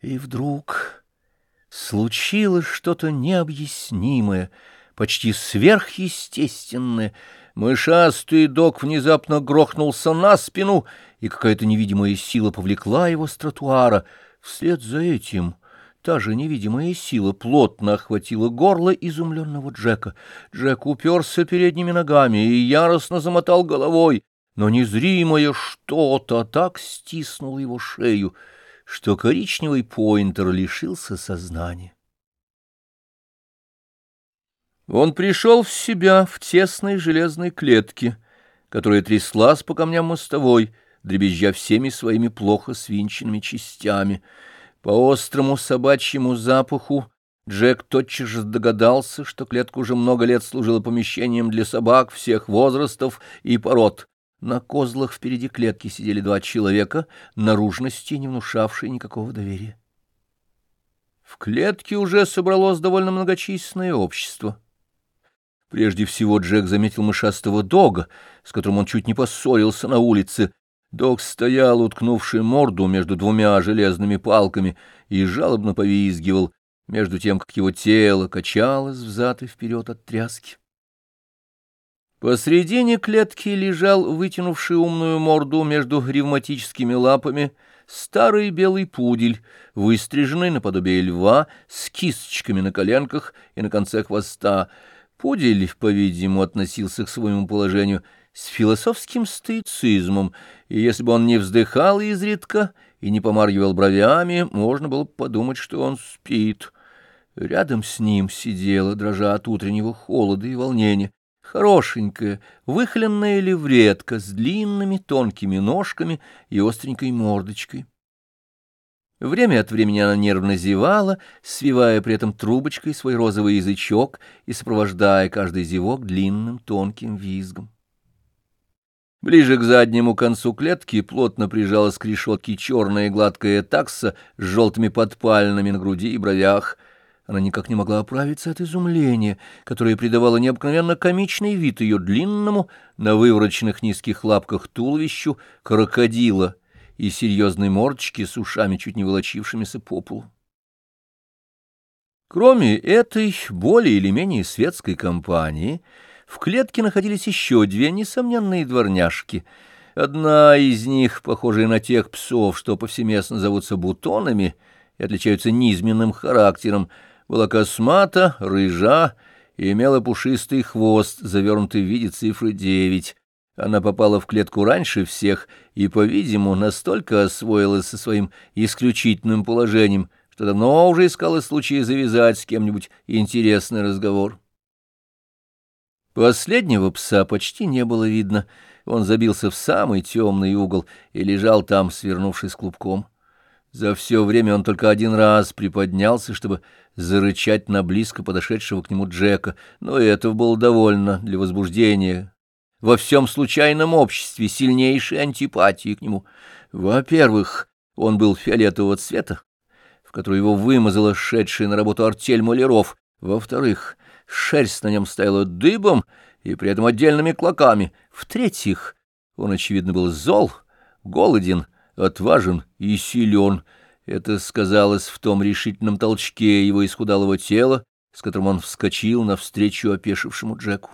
И вдруг случилось что-то необъяснимое, почти сверхъестественное. Мышастый док внезапно грохнулся на спину, и какая-то невидимая сила повлекла его с тротуара. Вслед за этим та же невидимая сила плотно охватила горло изумленного Джека. Джек уперся передними ногами и яростно замотал головой, но незримое что-то так стиснуло его шею — что коричневый поинтер лишился сознания. Он пришел в себя в тесной железной клетке, которая тряслась по камням мостовой, дребезжа всеми своими плохо свинченными частями. По острому собачьему запаху Джек тотчас же догадался, что клетка уже много лет служила помещением для собак всех возрастов и пород. На козлах впереди клетки сидели два человека, наружности не внушавшие никакого доверия. В клетке уже собралось довольно многочисленное общество. Прежде всего Джек заметил мышастого дога, с которым он чуть не поссорился на улице. Дог стоял, уткнувший морду между двумя железными палками, и жалобно повизгивал, между тем, как его тело качалось взад и вперед от тряски. Посредине клетки лежал, вытянувший умную морду между ревматическими лапами, старый белый пудель, выстриженный наподобие льва, с кисточками на коленках и на конце хвоста. Пудель, по-видимому, относился к своему положению с философским стоицизмом, и если бы он не вздыхал изредка и не помаргивал бровями, можно было бы подумать, что он спит. Рядом с ним сидела, дрожа от утреннего холода и волнения, Хорошенькая, выхоленная левретка с длинными тонкими ножками и остренькой мордочкой. Время от времени она нервно зевала, свивая при этом трубочкой свой розовый язычок и сопровождая каждый зевок длинным тонким визгом. Ближе к заднему концу клетки плотно прижалась к решетке черная гладкая такса с желтыми подпальными на груди и бровях — она никак не могла оправиться от изумления, которое придавало необыкновенно комичный вид ее длинному, на вывороченных низких лапках туловищу, крокодила и серьезной мордочке с ушами, чуть не волочившимися по полу. Кроме этой более или менее светской компании, в клетке находились еще две несомненные дворняжки. Одна из них, похожая на тех псов, что повсеместно зовутся бутонами и отличаются низменным характером, была космата, рыжа и имела пушистый хвост, завернутый в виде цифры девять. Она попала в клетку раньше всех и, по-видимому, настолько освоилась со своим исключительным положением, что давно уже искала случая завязать с кем-нибудь интересный разговор. Последнего пса почти не было видно. Он забился в самый темный угол и лежал там, свернувшись клубком. За все время он только один раз приподнялся, чтобы зарычать на близко подошедшего к нему Джека, но этого было довольно для возбуждения. Во всем случайном обществе сильнейшей антипатии к нему. Во-первых, он был фиолетового цвета, в который его вымазала шедшая на работу артель маляров. Во-вторых, шерсть на нем стояла дыбом и при этом отдельными клоками. В-третьих, он, очевидно, был зол, голоден, отважен и силен. Это сказалось в том решительном толчке его исхудалого тела, с которым он вскочил навстречу опешившему Джеку.